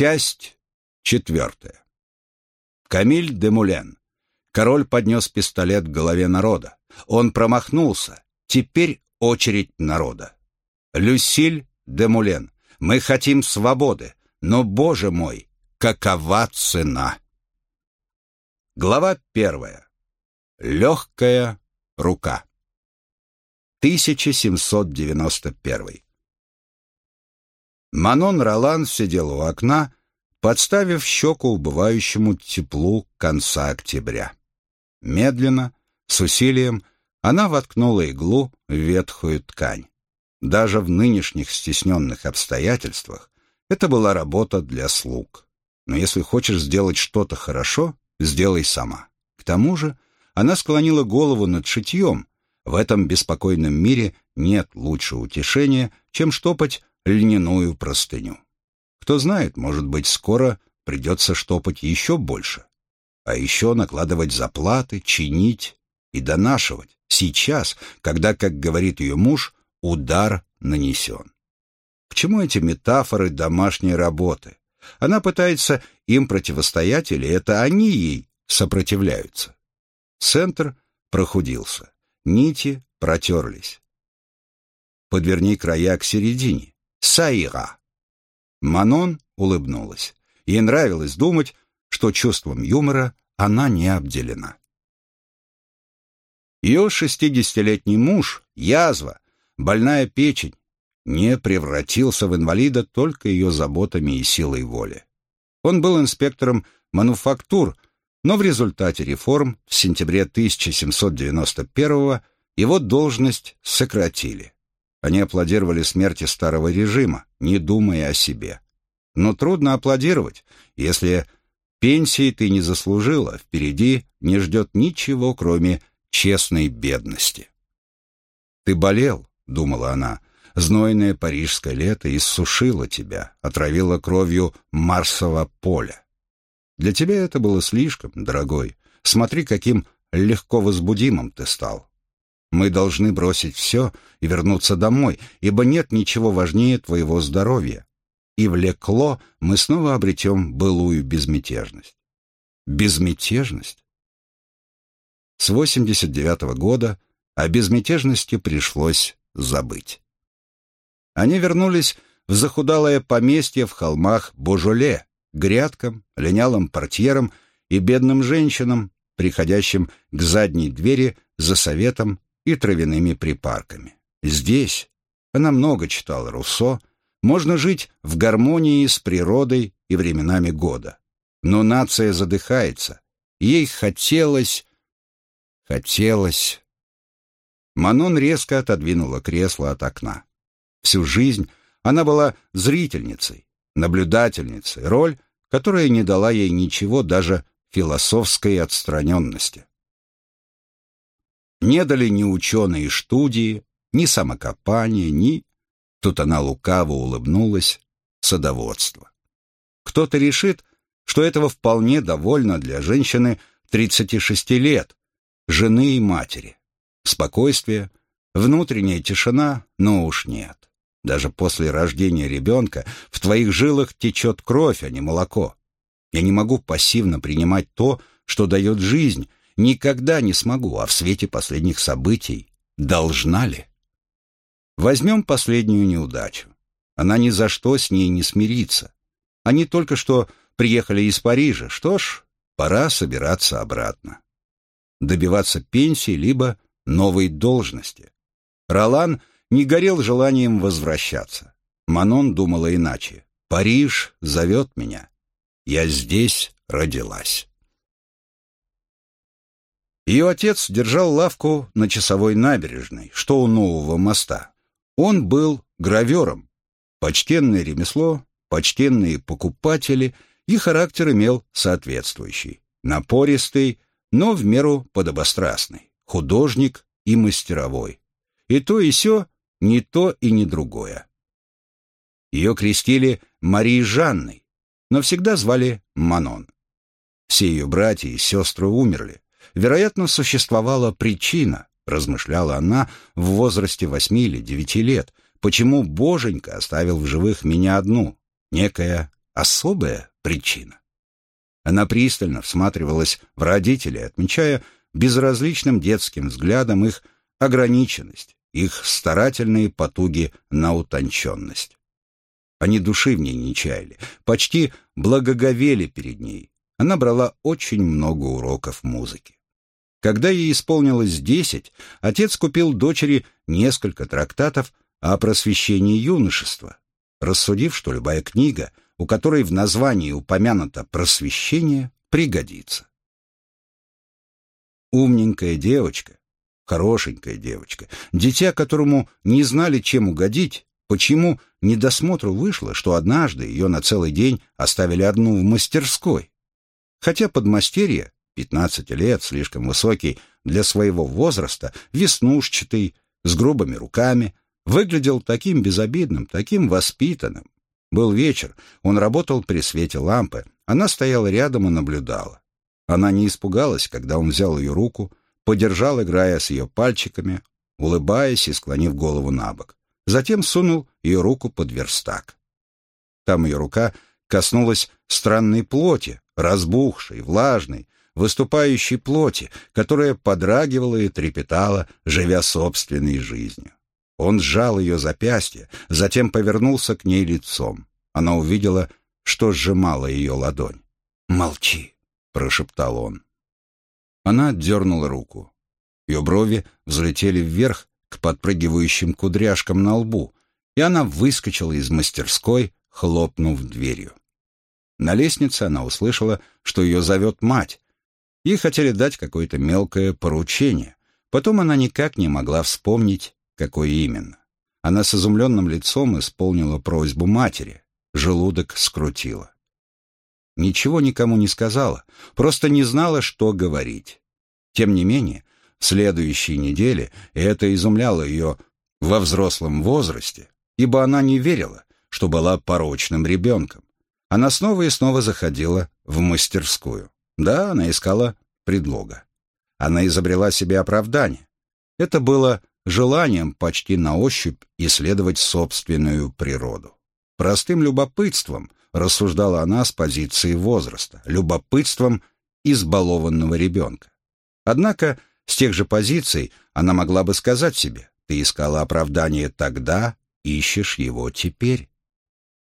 Часть четвертая. Камиль де Мулен. Король поднес пистолет к голове народа. Он промахнулся. Теперь очередь народа. Люсиль де Мулен. Мы хотим свободы, но, боже мой, какова цена? Глава первая. Легкая рука. 1791. Манон Ролан сидел у окна, подставив щеку убывающему теплу конца октября. Медленно, с усилием, она воткнула иглу в ветхую ткань. Даже в нынешних стесненных обстоятельствах это была работа для слуг. Но если хочешь сделать что-то хорошо, сделай сама. К тому же она склонила голову над шитьем. В этом беспокойном мире нет лучшего утешения, чем штопать льняную простыню. Кто знает, может быть, скоро придется штопать еще больше. А еще накладывать заплаты, чинить и донашивать. Сейчас, когда, как говорит ее муж, удар нанесен. К чему эти метафоры домашней работы? Она пытается им противостоять или это они ей сопротивляются? Центр прохудился, нити протерлись. Подверни края к середине. Саира. Манон улыбнулась. Ей нравилось думать, что чувством юмора она не обделена. Ее шестидесятилетний муж, язва, больная печень, не превратился в инвалида только ее заботами и силой воли. Он был инспектором мануфактур, но в результате реформ в сентябре 1791 его должность сократили. Они аплодировали смерти старого режима, не думая о себе. Но трудно аплодировать, если пенсии ты не заслужила, впереди не ждет ничего, кроме честной бедности. «Ты болел», — думала она, — «знойное парижское лето иссушило тебя, отравило кровью Марсового поля. Для тебя это было слишком, дорогой. Смотри, каким легко возбудимым ты стал. Мы должны бросить все и вернуться домой, ибо нет ничего важнее твоего здоровья. И влекло мы снова обретем былую безмятежность. Безмятежность? С 89 -го года о безмятежности пришлось забыть. Они вернулись в захудалое поместье в холмах Божоле, грядкам, линялым портьерам и бедным женщинам, приходящим к задней двери за советом и травяными припарками. Здесь, она много читала Руссо, можно жить в гармонии с природой и временами года. Но нация задыхается. Ей хотелось Хотелось... Манон резко отодвинула кресло от окна. Всю жизнь она была зрительницей, наблюдательницей, роль, которая не дала ей ничего, даже философской отстраненности. Не дали ни ученые студии, ни самокопания, ни... Тут она лукаво улыбнулась. Садоводство. Кто-то решит, что этого вполне довольно для женщины 36 лет, жены и матери. Спокойствие, внутренняя тишина, но уж нет. Даже после рождения ребенка в твоих жилах течет кровь, а не молоко. Я не могу пассивно принимать то, что дает жизнь, никогда не смогу, а в свете последних событий должна ли? Возьмем последнюю неудачу. Она ни за что с ней не смирится. Они только что приехали из Парижа. Что ж, пора собираться обратно добиваться пенсии либо новой должности. Ролан не горел желанием возвращаться. Манон думала иначе. «Париж зовет меня. Я здесь родилась». Ее отец держал лавку на часовой набережной, что у нового моста. Он был гравером. Почтенное ремесло, почтенные покупатели, и характер имел соответствующий. Напористый, но в меру подобострастный, художник и мастеровой. И то и сё, не то и не другое. Ее крестили Марией Жанной, но всегда звали Манон. Все ее братья и сестры умерли. Вероятно, существовала причина, размышляла она в возрасте восьми или девяти лет, почему Боженька оставил в живых меня одну, некая особая причина. Она пристально всматривалась в родителей, отмечая безразличным детским взглядом их ограниченность, их старательные потуги на утонченность. Они души в ней не чаяли, почти благоговели перед ней. Она брала очень много уроков музыки. Когда ей исполнилось десять, отец купил дочери несколько трактатов о просвещении юношества, рассудив, что любая книга, у которой в названии упомянуто «просвещение», пригодится. Умненькая девочка, хорошенькая девочка, дитя, которому не знали, чем угодить, почему недосмотру вышло, что однажды ее на целый день оставили одну в мастерской. Хотя подмастерье, 15 лет, слишком высокий для своего возраста, веснушчатый, с грубыми руками, выглядел таким безобидным, таким воспитанным. Был вечер, он работал при свете лампы, она стояла рядом и наблюдала. Она не испугалась, когда он взял ее руку, подержал, играя с ее пальчиками, улыбаясь и склонив голову на бок. Затем сунул ее руку под верстак. Там ее рука коснулась странной плоти, разбухшей, влажной, выступающей плоти, которая подрагивала и трепетала, живя собственной жизнью. Он сжал ее запястье, затем повернулся к ней лицом. Она увидела, что сжимала ее ладонь. «Молчи», — прошептал он. Она отдернула руку. Ее брови взлетели вверх к подпрыгивающим кудряшкам на лбу, и она выскочила из мастерской, хлопнув дверью. На лестнице она услышала, что ее зовет мать. Ей хотели дать какое-то мелкое поручение. Потом она никак не могла вспомнить, какое именно. Она с изумленным лицом исполнила просьбу матери. Желудок скрутила. Ничего никому не сказала, просто не знала, что говорить. Тем не менее, в следующей неделе, это изумляло ее во взрослом возрасте, ибо она не верила, что была порочным ребенком. Она снова и снова заходила в мастерскую. Да, она искала предлога. Она изобрела себе оправдание. Это было желанием почти на ощупь исследовать собственную природу. Простым любопытством, рассуждала она с позиции возраста, любопытством избалованного ребенка. Однако с тех же позиций она могла бы сказать себе, ты искала оправдание тогда, ищешь его теперь.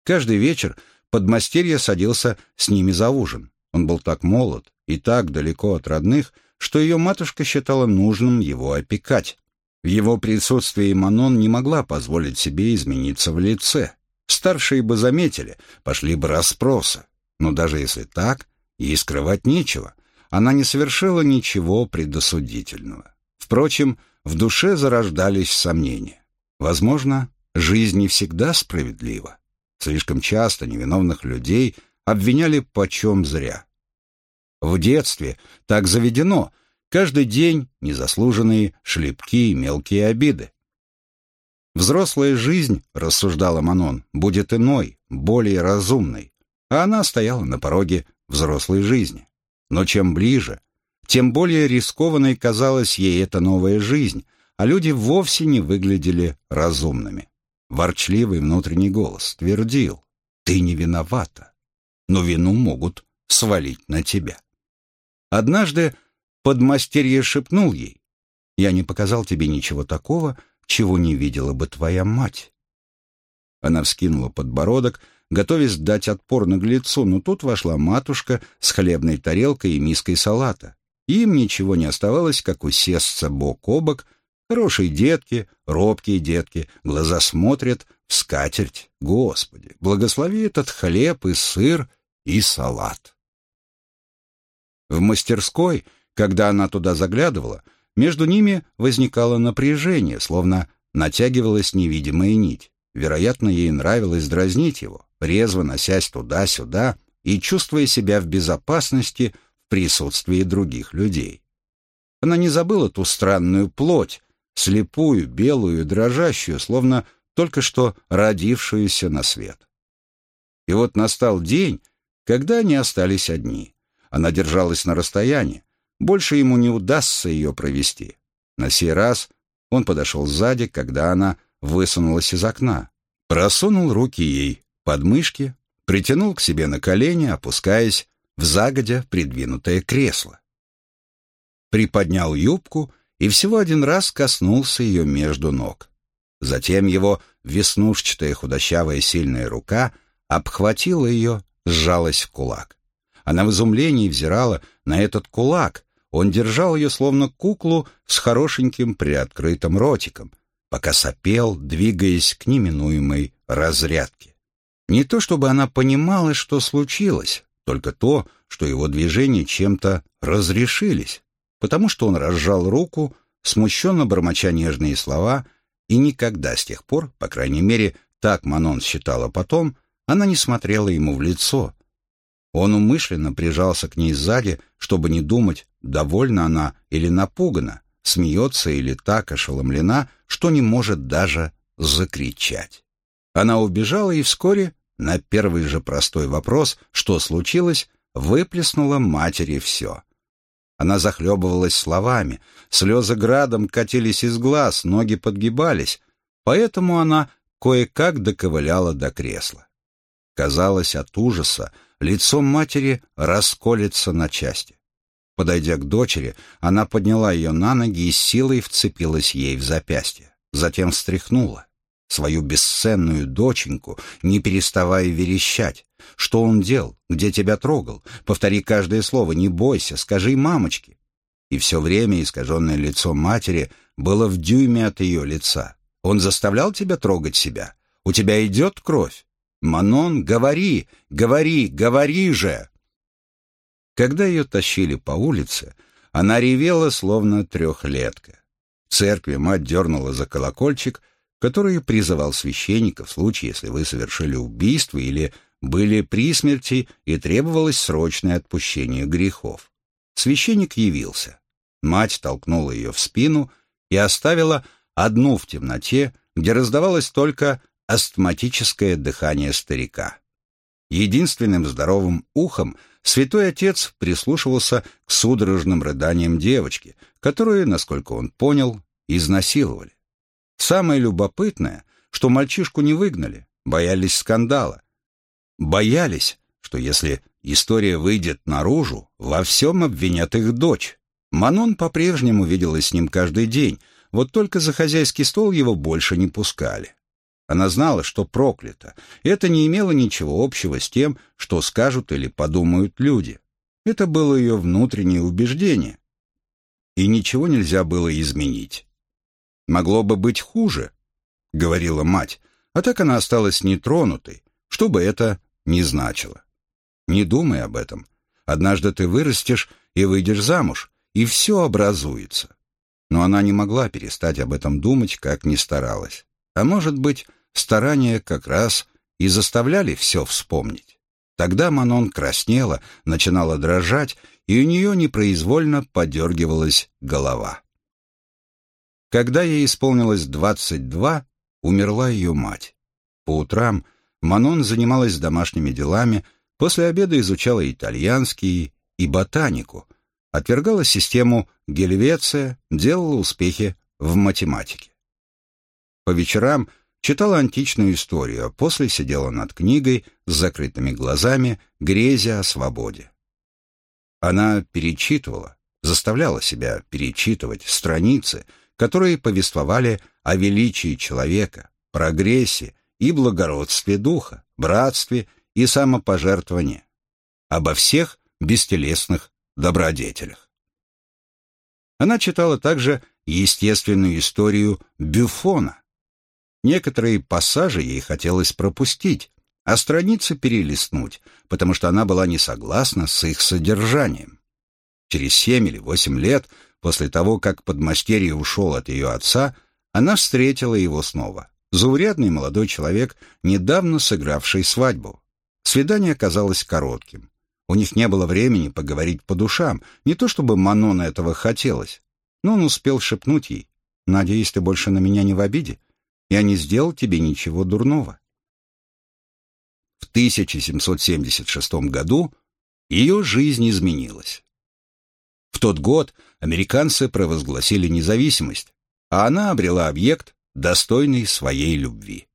Каждый вечер подмастерье садился с ними за ужин. Он был так молод и так далеко от родных, что ее матушка считала нужным его опекать. В его присутствии Манон не могла позволить себе измениться в лице. Старшие бы заметили, пошли бы расспросы. Но даже если так, ей скрывать нечего. Она не совершила ничего предосудительного. Впрочем, в душе зарождались сомнения. Возможно, жизнь не всегда справедлива. Слишком часто невиновных людей обвиняли почем зря. В детстве так заведено — Каждый день незаслуженные шлепки и мелкие обиды. Взрослая жизнь, рассуждала Манон, будет иной, более разумной, а она стояла на пороге взрослой жизни. Но чем ближе, тем более рискованной казалась ей эта новая жизнь, а люди вовсе не выглядели разумными. Ворчливый внутренний голос твердил, «Ты не виновата, но вину могут свалить на тебя». Однажды Подмастерье шепнул ей. «Я не показал тебе ничего такого, чего не видела бы твоя мать». Она вскинула подбородок, готовясь дать отпор наглецу, но тут вошла матушка с хлебной тарелкой и миской салата. Им ничего не оставалось, как усесться бок о бок. Хорошие детки, робкие детки, глаза смотрят в скатерть. Господи, благослови этот хлеб и сыр и салат. В мастерской когда она туда заглядывала, между ними возникало напряжение, словно натягивалась невидимая нить. Вероятно, ей нравилось дразнить его, резво носясь туда-сюда и чувствуя себя в безопасности в присутствии других людей. Она не забыла ту странную плоть, слепую, белую, дрожащую, словно только что родившуюся на свет. И вот настал день, когда они остались одни. Она держалась на расстоянии, больше ему не удастся ее провести. На сей раз он подошел сзади, когда она высунулась из окна, просунул руки ей под мышки, притянул к себе на колени, опускаясь в загодя придвинутое кресло. Приподнял юбку и всего один раз коснулся ее между ног. Затем его веснушчатая худощавая сильная рука обхватила ее, сжалась в кулак. Она в изумлении взирала на этот кулак. Он держал ее словно куклу с хорошеньким приоткрытым ротиком, пока сопел, двигаясь к неминуемой разрядке. Не то чтобы она понимала, что случилось, только то, что его движения чем-то разрешились, потому что он разжал руку, смущенно бормоча нежные слова, и никогда с тех пор, по крайней мере, так Манон считала потом, она не смотрела ему в лицо, он умышленно прижался к ней сзади, чтобы не думать, довольна она или напугана, смеется или так ошеломлена, что не может даже закричать. Она убежала и вскоре, на первый же простой вопрос, что случилось, выплеснула матери все. Она захлебывалась словами, слезы градом катились из глаз, ноги подгибались, поэтому она кое-как доковыляла до кресла. Казалось, от ужаса лицо матери расколется на части. Подойдя к дочери, она подняла ее на ноги и силой вцепилась ей в запястье. Затем встряхнула свою бесценную доченьку, не переставая верещать. «Что он делал? Где тебя трогал? Повтори каждое слово, не бойся, скажи мамочке». И все время искаженное лицо матери было в дюйме от ее лица. «Он заставлял тебя трогать себя? У тебя идет кровь?» «Манон, говори, говори, говори же!» Когда ее тащили по улице, она ревела, словно трехлетка. В церкви мать дернула за колокольчик, который призывал священника в случае, если вы совершили убийство или были при смерти и требовалось срочное отпущение грехов. Священник явился. Мать толкнула ее в спину и оставила одну в темноте, где раздавалось только астматическое дыхание старика. Единственным здоровым ухом святой отец прислушивался к судорожным рыданиям девочки, которую, насколько он понял, изнасиловали. Самое любопытное, что мальчишку не выгнали, боялись скандала. Боялись, что если история выйдет наружу, во всем обвинят их дочь. Манон по-прежнему виделась с ним каждый день, вот только за хозяйский стол его больше не пускали. Она знала, что проклято. Это не имело ничего общего с тем, что скажут или подумают люди. Это было ее внутреннее убеждение. И ничего нельзя было изменить. «Могло бы быть хуже», — говорила мать, а так она осталась нетронутой, что бы это ни значило. «Не думай об этом. Однажды ты вырастешь и выйдешь замуж, и все образуется». Но она не могла перестать об этом думать, как ни старалась. А может быть, старания как раз и заставляли все вспомнить. Тогда Манон краснела, начинала дрожать, и у нее непроизвольно подергивалась голова. Когда ей исполнилось двадцать два, умерла ее мать. По утрам Манон занималась домашними делами, после обеда изучала итальянский и ботанику, отвергала систему Гельвеция, делала успехи в математике. По вечерам читала античную историю, а после сидела над книгой с закрытыми глазами, грезя о свободе. Она перечитывала, заставляла себя перечитывать страницы, которые повествовали о величии человека, прогрессе и благородстве духа, братстве и самопожертвовании, обо всех бестелесных добродетелях. Она читала также естественную историю Бюфона, Некоторые пассажи ей хотелось пропустить, а страницы перелистнуть, потому что она была не согласна с их содержанием. Через семь или восемь лет после того, как подмастерье ушел от ее отца, она встретила его снова. Заурядный молодой человек, недавно сыгравший свадьбу. Свидание оказалось коротким. У них не было времени поговорить по душам, не то чтобы Манона этого хотелось, но он успел шепнуть ей, «Надеюсь, ты больше на меня не в обиде? Я не сделал тебе ничего дурного. В 1776 году ее жизнь изменилась. В тот год американцы провозгласили независимость, а она обрела объект, достойный своей любви.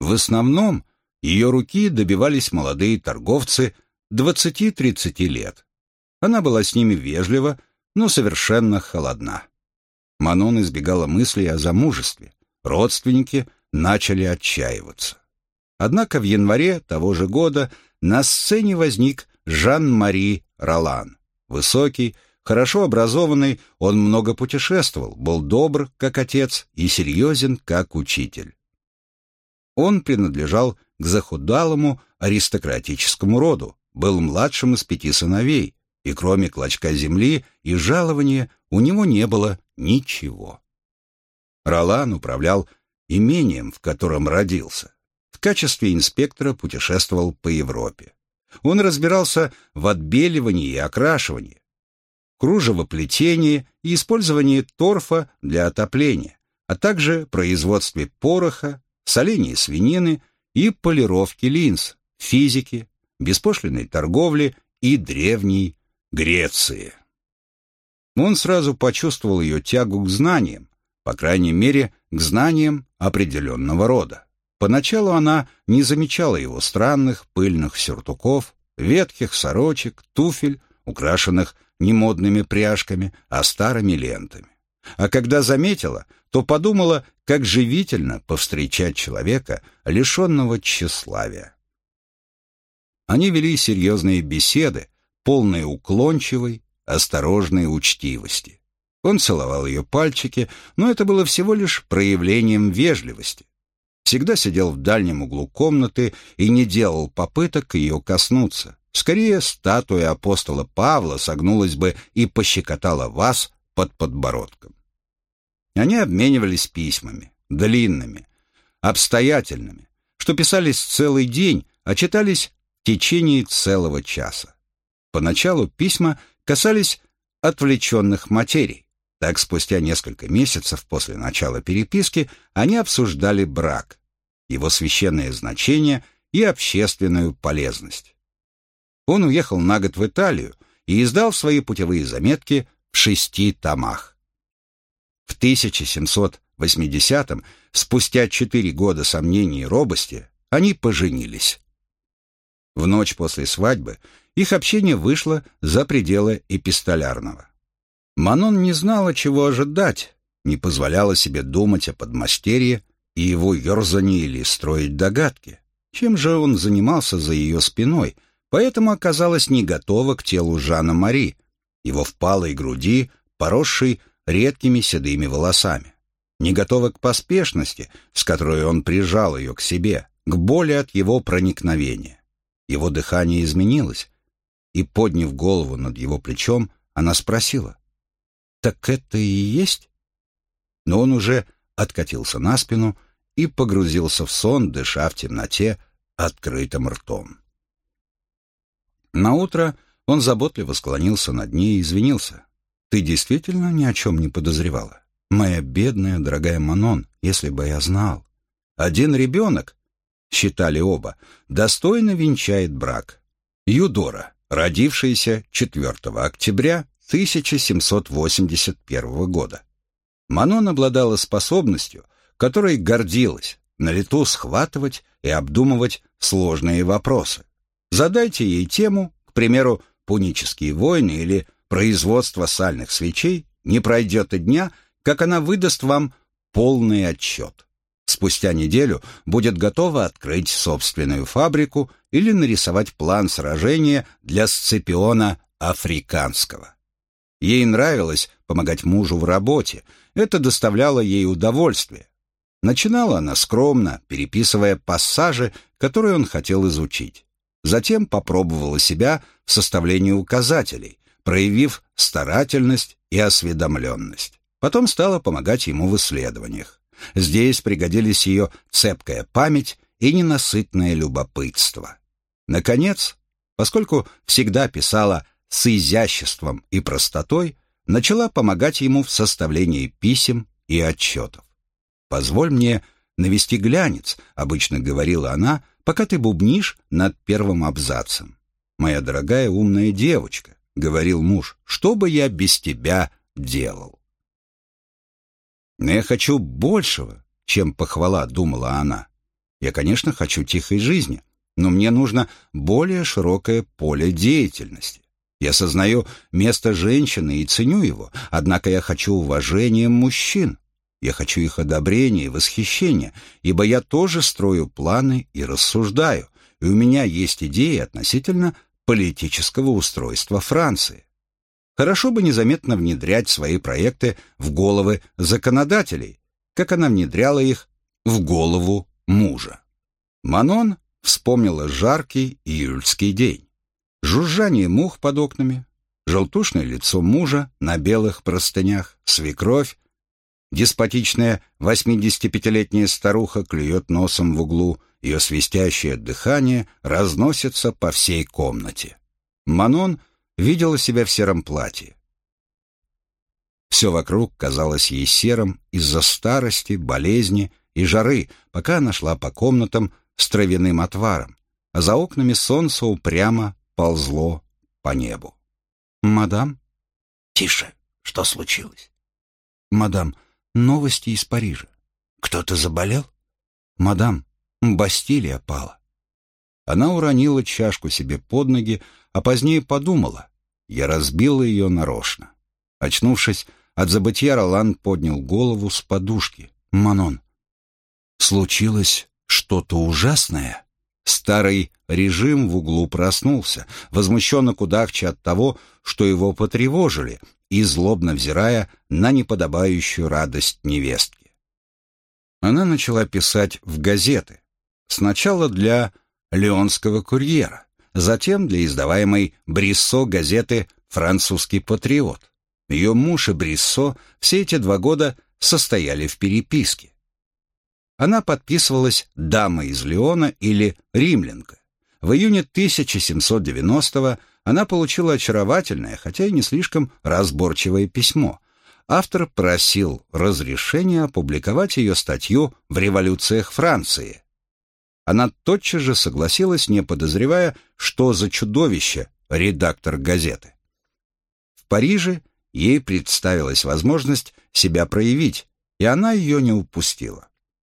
В основном Ее руки добивались молодые торговцы 20-30 лет. Она была с ними вежлива, но совершенно холодна. Манон избегала мыслей о замужестве. Родственники начали отчаиваться. Однако в январе того же года на сцене возник Жан-Мари Ролан. Высокий, хорошо образованный, он много путешествовал, был добр, как отец, и серьезен, как учитель. Он принадлежал к захудалому аристократическому роду, был младшим из пяти сыновей, и кроме клочка земли и жалования у него не было ничего. Ролан управлял имением, в котором родился. В качестве инспектора путешествовал по Европе. Он разбирался в отбеливании и окрашивании, кружевоплетении и использовании торфа для отопления, а также производстве пороха, солении свинины и полировке линз, физике, беспошлиной торговле и древней Греции. Он сразу почувствовал ее тягу к знаниям, по крайней мере, к знаниям определенного рода. Поначалу она не замечала его странных пыльных сюртуков, ветхих сорочек, туфель, украшенных не модными пряжками, а старыми лентами. А когда заметила, то подумала, как живительно повстречать человека, лишенного тщеславия. Они вели серьезные беседы, полные уклончивой, осторожной учтивости. Он целовал ее пальчики, но это было всего лишь проявлением вежливости. Всегда сидел в дальнем углу комнаты и не делал попыток ее коснуться. Скорее, статуя апостола Павла согнулась бы и пощекотала вас под подбородком. Они обменивались письмами, длинными, обстоятельными, что писались целый день, а читались в течение целого часа. Поначалу письма касались отвлеченных материй. Так, спустя несколько месяцев после начала переписки они обсуждали брак, его священное значение и общественную полезность. Он уехал на год в Италию и издал свои путевые заметки в шести томах. В 1780-м, спустя четыре года сомнений и робости, они поженились. В ночь после свадьбы их общение вышло за пределы эпистолярного. Манон не знала, чего ожидать, не позволяла себе думать о подмастерье и его ерзании или строить догадки. Чем же он занимался за ее спиной, поэтому оказалась не готова к телу Жана Мари, его впалой груди, поросшей редкими седыми волосами. Не готова к поспешности, с которой он прижал ее к себе, к боли от его проникновения. Его дыхание изменилось, и, подняв голову над его плечом, она спросила, «Так это и есть?» Но он уже откатился на спину и погрузился в сон, дыша в темноте открытым ртом. Наутро он заботливо склонился над ней и извинился. «Ты действительно ни о чем не подозревала? Моя бедная, дорогая Манон, если бы я знал. Один ребенок, считали оба, достойно венчает брак. Юдора, родившаяся 4 октября 1781 года. Манон обладала способностью, которой гордилась, на лету схватывать и обдумывать сложные вопросы. Задайте ей тему, к примеру, пунические войны или производство сальных свечей, не пройдет и дня, как она выдаст вам полный отчет. Спустя неделю будет готова открыть собственную фабрику или нарисовать план сражения для Сципиона Африканского. Ей нравилось помогать мужу в работе, это доставляло ей удовольствие. Начинала она скромно, переписывая пассажи, которые он хотел изучить. Затем попробовала себя в составлении указателей, проявив старательность и осведомленность. Потом стала помогать ему в исследованиях. Здесь пригодились ее цепкая память и ненасытное любопытство. Наконец, поскольку всегда писала с изяществом и простотой, начала помогать ему в составлении писем и отчетов. «Позволь мне навести глянец», — обычно говорила она, «пока ты бубнишь над первым абзацем». «Моя дорогая умная девочка», — говорил муж, — «что бы я без тебя делал?» «Но я хочу большего, чем похвала», — думала она. Я, конечно, хочу тихой жизни, но мне нужно более широкое поле деятельности. Я сознаю место женщины и ценю его, однако я хочу уважения мужчин. Я хочу их одобрения и восхищения, ибо я тоже строю планы и рассуждаю, и у меня есть идеи относительно политического устройства Франции. Хорошо бы незаметно внедрять свои проекты в головы законодателей, как она внедряла их в голову мужа. Манон вспомнила жаркий июльский день. Жужжание мух под окнами, желтушное лицо мужа на белых простынях, свекровь, деспотичная 85-летняя старуха клюет носом в углу, ее свистящее дыхание разносится по всей комнате. Манон видела себя в сером платье. Все вокруг казалось ей серым из-за старости, болезни и жары, пока она шла по комнатам с травяным отваром, а за окнами солнце упрямо ползло по небу. «Мадам?» «Тише! Что случилось?» «Мадам, новости из Парижа». «Кто-то заболел?» «Мадам, Бастилия пала». Она уронила чашку себе под ноги, а позднее подумала. Я разбила ее нарочно. Очнувшись от забытья, Ролан поднял голову с подушки. «Манон, случилось что-то ужасное?» Старый режим в углу проснулся, возмущенно кудахча от того, что его потревожили, и злобно взирая на неподобающую радость невестки. Она начала писать в газеты. Сначала для «Леонского курьера», затем для издаваемой Бриссо газеты «Французский патриот». Ее муж и Бриссо все эти два года состояли в переписке. Она подписывалась «Дама из Леона» или «Римлянка». В июне 1790-го она получила очаровательное, хотя и не слишком разборчивое письмо. Автор просил разрешения опубликовать ее статью в «Революциях Франции». Она тотчас же согласилась, не подозревая, что за чудовище редактор газеты. В Париже ей представилась возможность себя проявить, и она ее не упустила.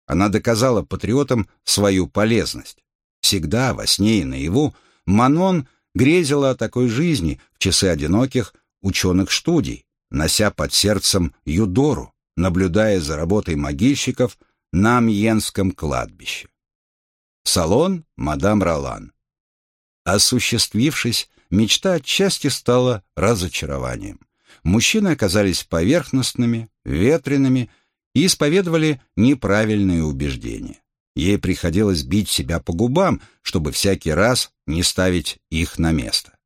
Она доказала патриотам свою полезность. Всегда, во сне и наяву, Манон грезила о такой жизни в часы одиноких ученых студий, нося под сердцем Юдору, наблюдая за работой могильщиков на Амьенском кладбище. Салон мадам Ролан. Осуществившись, мечта отчасти стала разочарованием. Мужчины оказались поверхностными, ветреными и исповедовали неправильные убеждения. Ей приходилось бить себя по губам, чтобы всякий раз не ставить их на место.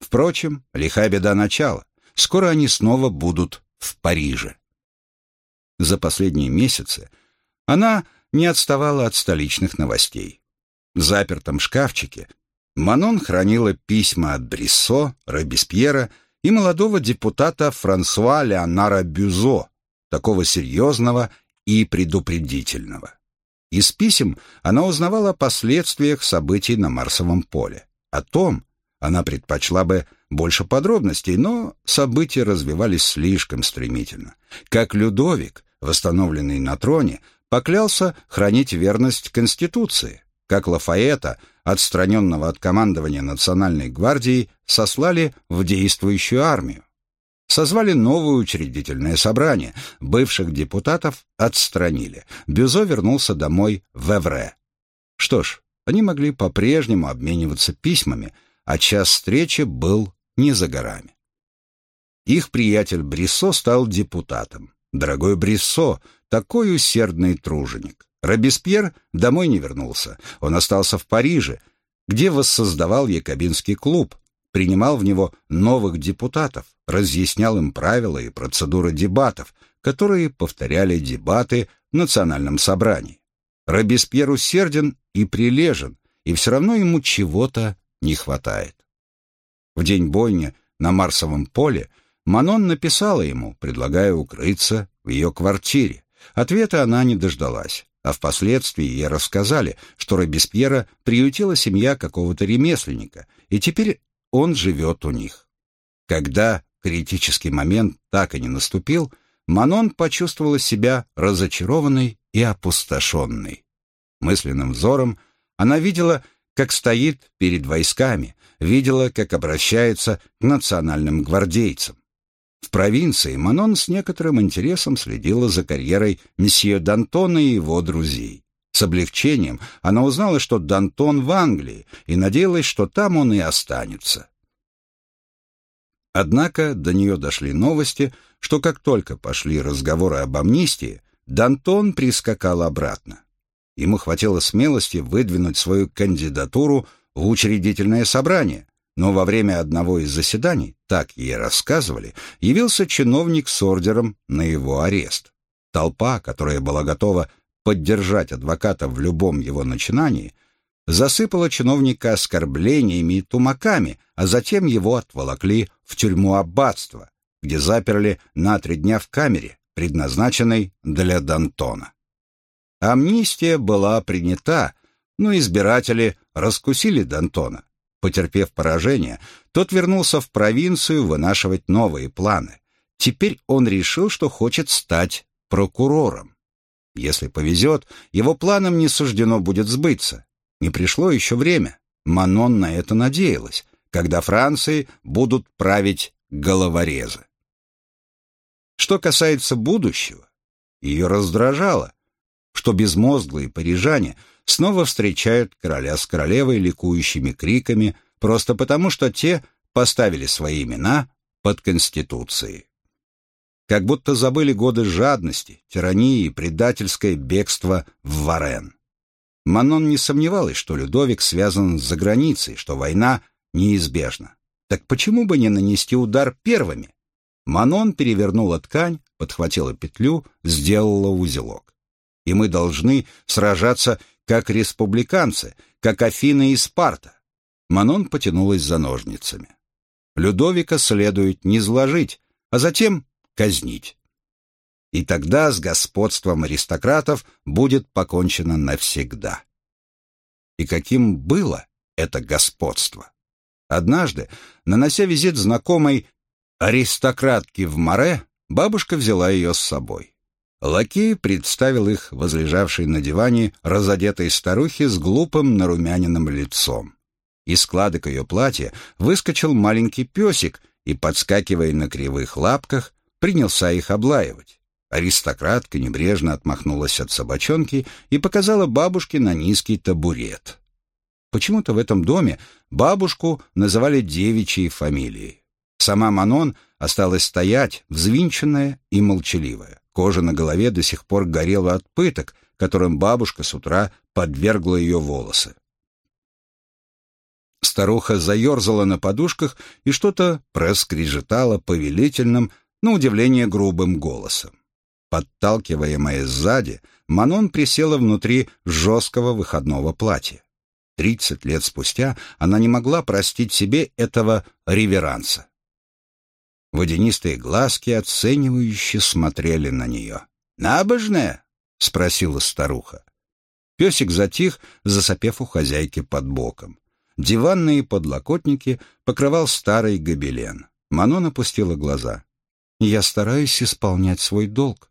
Впрочем, лиха беда начала. Скоро они снова будут в Париже. За последние месяцы она не отставала от столичных новостей. В запертом шкафчике Манон хранила письма от Бриссо, Робеспьера и молодого депутата Франсуа Леонара Бюзо, такого серьезного и предупредительного. Из писем она узнавала о последствиях событий на Марсовом поле. О том она предпочла бы больше подробностей, но события развивались слишком стремительно. Как Людовик, восстановленный на троне, поклялся хранить верность Конституции, как Лафаэта, отстраненного от командования Национальной гвардии, сослали в действующую армию созвали новое учредительное собрание, бывших депутатов отстранили. Бюзо вернулся домой в Эвре. Что ж, они могли по-прежнему обмениваться письмами, а час встречи был не за горами. Их приятель Бриссо стал депутатом. Дорогой Бриссо, такой усердный труженик. Робеспьер домой не вернулся. Он остался в Париже, где воссоздавал Якобинский клуб, принимал в него новых депутатов, разъяснял им правила и процедуры дебатов, которые повторяли дебаты в национальном собрании. Робеспьер усерден и прилежен, и все равно ему чего-то не хватает. В день бойни на Марсовом поле Манон написала ему, предлагая укрыться в ее квартире. Ответа она не дождалась, а впоследствии ей рассказали, что Робеспьера приютила семья какого-то ремесленника, и теперь он живет у них. Когда критический момент так и не наступил, Манон почувствовала себя разочарованной и опустошенной. Мысленным взором она видела, как стоит перед войсками, видела, как обращается к национальным гвардейцам. В провинции Манон с некоторым интересом следила за карьерой месье Д'Антона и его друзей. С облегчением она узнала, что Д'Антон в Англии, и надеялась, что там он и останется. Однако до нее дошли новости, что как только пошли разговоры об амнистии, Д'Антон прискакал обратно. Ему хватило смелости выдвинуть свою кандидатуру в учредительное собрание, но во время одного из заседаний, так ей рассказывали, явился чиновник с ордером на его арест. Толпа, которая была готова поддержать адвоката в любом его начинании, засыпала чиновника оскорблениями и тумаками, а затем его отволокли в тюрьму аббатства, где заперли на три дня в камере, предназначенной для Д'Антона. Амнистия была принята, но избиратели раскусили Д'Антона. Потерпев поражение, тот вернулся в провинцию вынашивать новые планы. Теперь он решил, что хочет стать прокурором. Если повезет, его планам не суждено будет сбыться. Не пришло еще время. Манон на это надеялась, когда Франции будут править головорезы. Что касается будущего, ее раздражало, что безмозглые парижане снова встречают короля с королевой ликующими криками, просто потому что те поставили свои имена под Конституцией. Как будто забыли годы жадности, тирании и предательское бегство в Варен. Манон не сомневалась, что Людовик связан с заграницей, что война неизбежна. Так почему бы не нанести удар первыми? Манон перевернула ткань, подхватила петлю, сделала узелок и мы должны сражаться как республиканцы, как Афины и Спарта. Манон потянулась за ножницами. Людовика следует не сложить, а затем казнить. И тогда с господством аристократов будет покончено навсегда. И каким было это господство? Однажды, нанося визит знакомой аристократке в Море, бабушка взяла ее с собой. Лакей представил их возлежавшей на диване разодетой старухе с глупым нарумяненным лицом. Из складок ее платья выскочил маленький песик и, подскакивая на кривых лапках, принялся их облаивать. Аристократка небрежно отмахнулась от собачонки и показала бабушке на низкий табурет. Почему-то в этом доме бабушку называли девичьей фамилией. Сама Манон осталась стоять, взвинченная и молчаливая. Кожа на голове до сих пор горела от пыток, которым бабушка с утра подвергла ее волосы. Старуха заерзала на подушках и что-то проскрежетала повелительным, на удивление грубым голосом. Подталкиваемая сзади, Манон присела внутри жесткого выходного платья. Тридцать лет спустя она не могла простить себе этого реверанса. Водянистые глазки оценивающе смотрели на нее. «Набожная?» — спросила старуха. Песик затих, засопев у хозяйки под боком. Диванные подлокотники покрывал старый гобелен. Манон опустила глаза. «Я стараюсь исполнять свой долг».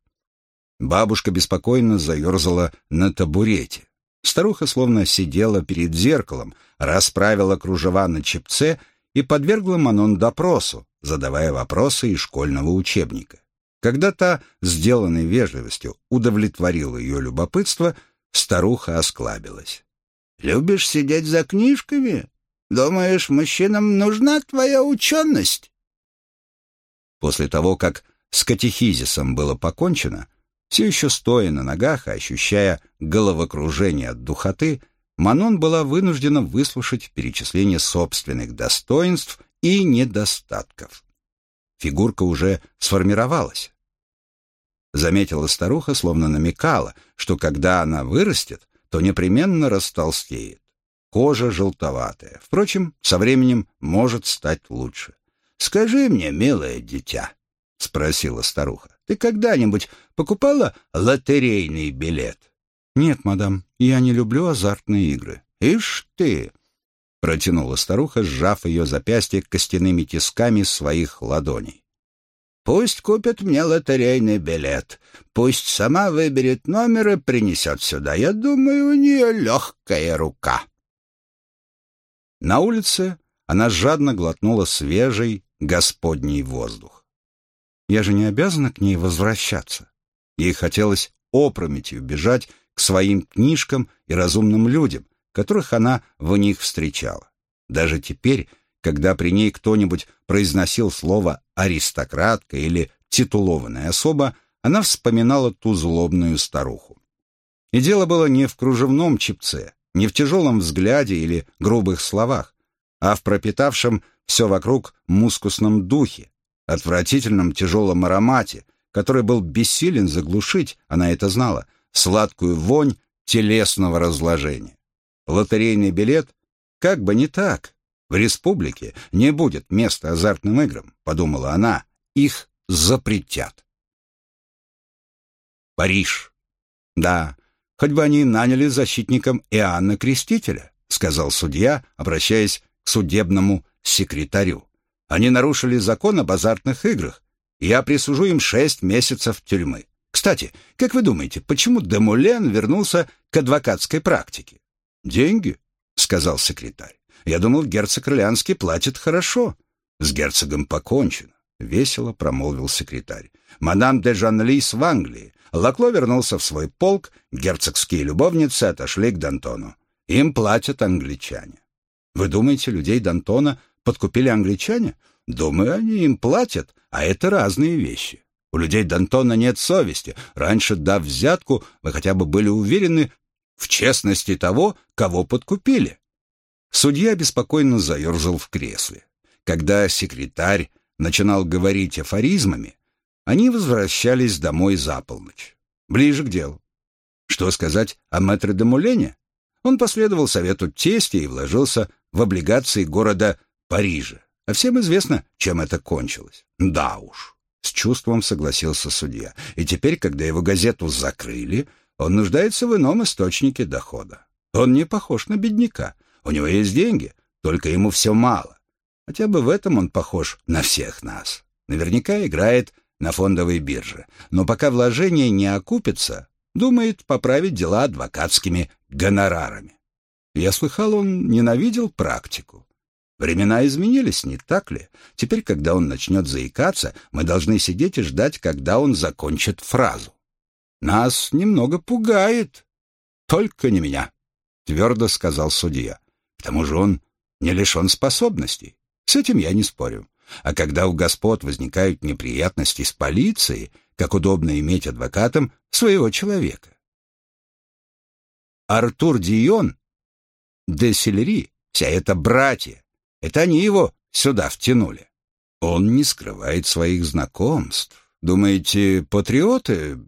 Бабушка беспокойно заерзала на табурете. Старуха словно сидела перед зеркалом, расправила кружева на чепце и подвергла Манон допросу, задавая вопросы из школьного учебника. Когда та, сделанной вежливостью, удовлетворила ее любопытство, старуха осклабилась. «Любишь сидеть за книжками? Думаешь, мужчинам нужна твоя ученость?» После того, как с катехизисом было покончено, все еще стоя на ногах и ощущая головокружение от духоты, Манон была вынуждена выслушать перечисление собственных достоинств и недостатков. Фигурка уже сформировалась. Заметила старуха, словно намекала, что когда она вырастет, то непременно растолстеет. Кожа желтоватая. Впрочем, со временем может стать лучше. «Скажи мне, милое дитя», — спросила старуха, — «ты когда-нибудь покупала лотерейный билет?» «Нет, мадам, я не люблю азартные игры». «Ишь ты!» — протянула старуха, сжав ее запястье костяными тисками своих ладоней. Пусть купит мне лотерейный билет. Пусть сама выберет номер и принесет сюда. Я думаю, у нее легкая рука». На улице она жадно глотнула свежий господний воздух. Я же не обязана к ней возвращаться. Ей хотелось опрометью бежать к своим книжкам и разумным людям, которых она в них встречала. Даже теперь, когда при ней кто-нибудь произносил слово «аристократка» или «титулованная особа», она вспоминала ту злобную старуху. И дело было не в кружевном чипце, не в тяжелом взгляде или грубых словах, а в пропитавшем все вокруг мускусном духе, отвратительном тяжелом аромате, который был бессилен заглушить, она это знала, сладкую вонь телесного разложения. Лотерейный билет как бы не так. В республике не будет места азартным играм, подумала она, их запретят. Париж. Да, хоть бы они наняли защитником Иоанна Крестителя, сказал судья, обращаясь судебному секретарю. Они нарушили закон об азартных играх, я присужу им шесть месяцев тюрьмы. Кстати, как вы думаете, почему Демулен вернулся к адвокатской практике? Деньги, сказал секретарь. Я думал, герцог Орлеанский платит хорошо. С герцогом покончено, весело промолвил секретарь. Мадам де Жанлис в Англии. Лакло вернулся в свой полк, герцогские любовницы отошли к Д'Антону. Им платят англичане. Вы думаете, людей Д'Антона подкупили англичане? Думаю, они им платят, а это разные вещи. У людей Д'Антона нет совести. Раньше, дав взятку, вы хотя бы были уверены в честности того, кого подкупили. Судья беспокойно заерзал в кресле. Когда секретарь начинал говорить афоризмами, они возвращались домой за полночь. Ближе к делу. Что сказать о мэтре де Мулене? Он последовал совету тестя и вложился в облигации города Парижа. А всем известно, чем это кончилось. Да уж, с чувством согласился судья. И теперь, когда его газету закрыли, он нуждается в ином источнике дохода. Он не похож на бедняка. У него есть деньги, только ему все мало. Хотя бы в этом он похож на всех нас. Наверняка играет на фондовой бирже. Но пока вложение не окупится, думает поправить дела адвокатскими гонорарами. Я слыхал, он ненавидел практику. Времена изменились, не так ли? Теперь, когда он начнет заикаться, мы должны сидеть и ждать, когда он закончит фразу. Нас немного пугает. Только не меня, твердо сказал судья. К тому же он не лишен способностей. С этим я не спорю. А когда у господ возникают неприятности с полицией, как удобно иметь адвокатом своего человека. Артур Дион, де Селери, вся эта братья, это они его сюда втянули. Он не скрывает своих знакомств. Думаете, патриоты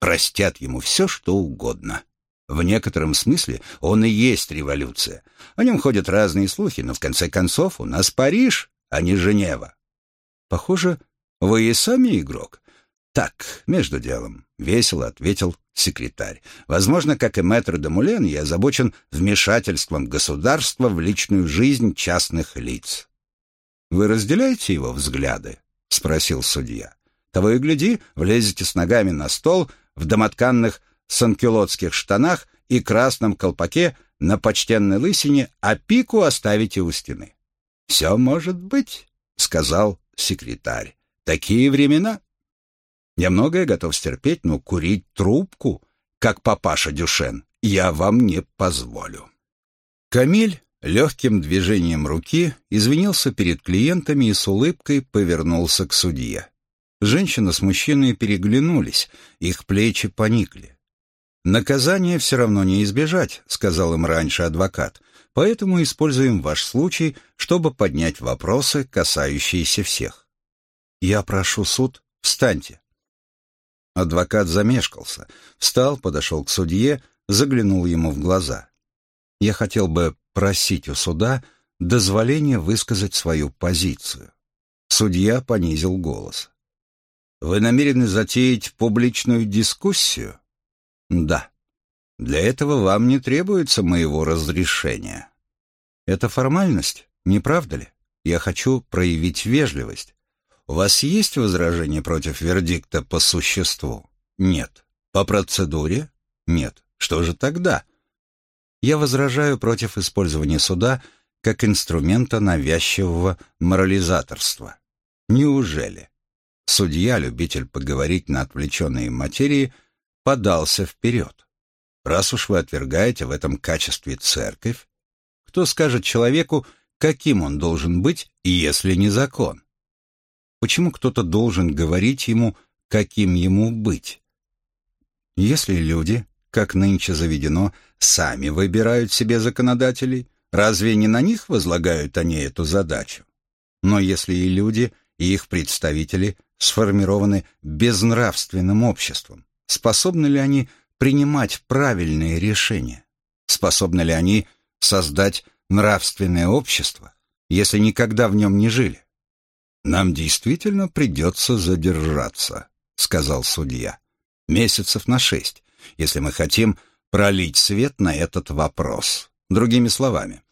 простят ему все, что угодно? В некотором смысле он и есть революция. О нем ходят разные слухи, но в конце концов у нас Париж, а не Женева. Похоже, вы и сами игрок. Так, между делом, весело ответил секретарь. Возможно, как и мэтр де Мулен, я озабочен вмешательством государства в личную жизнь частных лиц. Вы разделяете его взгляды? спросил судья. Того и гляди, влезете с ногами на стол в домотканных санкюлотских штанах и красном колпаке на почтенной лысине, а пику оставите у стены. «Все может быть», — сказал секретарь. «Такие времена». Я многое готов стерпеть, но курить трубку, как папаша Дюшен, я вам не позволю. Камиль легким движением руки извинился перед клиентами и с улыбкой повернулся к судье. Женщина с мужчиной переглянулись, их плечи поникли. «Наказание все равно не избежать», — сказал им раньше адвокат, «поэтому используем ваш случай, чтобы поднять вопросы, касающиеся всех». «Я прошу суд, встаньте». Адвокат замешкался, встал, подошел к судье, заглянул ему в глаза. «Я хотел бы просить у суда дозволения высказать свою позицию». Судья понизил голос. «Вы намерены затеять публичную дискуссию?» «Да. Для этого вам не требуется моего разрешения». «Это формальность, не правда ли? Я хочу проявить вежливость. У вас есть возражения против вердикта по существу? Нет. По процедуре? Нет. Что же тогда? Я возражаю против использования суда как инструмента навязчивого морализаторства. Неужели? Судья, любитель поговорить на отвлеченные материи, подался вперед. Раз уж вы отвергаете в этом качестве церковь, кто скажет человеку, каким он должен быть, если не закон? Почему кто-то должен говорить ему, каким ему быть? Если люди, как нынче заведено, сами выбирают себе законодателей, разве не на них возлагают они эту задачу? Но если и люди, и их представители сформированы безнравственным обществом, способны ли они принимать правильные решения? Способны ли они создать нравственное общество, если никогда в нем не жили? «Нам действительно придется задержаться», — сказал судья. «Месяцев на шесть, если мы хотим пролить свет на этот вопрос. Другими словами,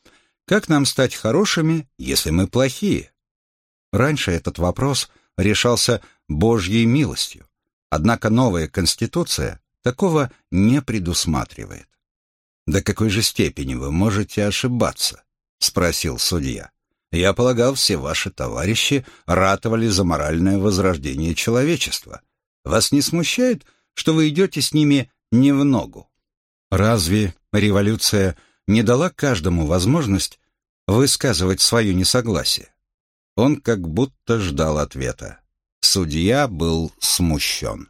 как нам стать хорошими, если мы плохие?» Раньше этот вопрос решался Божьей милостью, однако новая Конституция такого не предусматривает. «До какой же степени вы можете ошибаться?» — спросил судья. «Я полагал, все ваши товарищи ратовали за моральное возрождение человечества. Вас не смущает, что вы идете с ними не в ногу? Разве революция не дала каждому возможность высказывать свое несогласие?» Он как будто ждал ответа. Судья был смущен.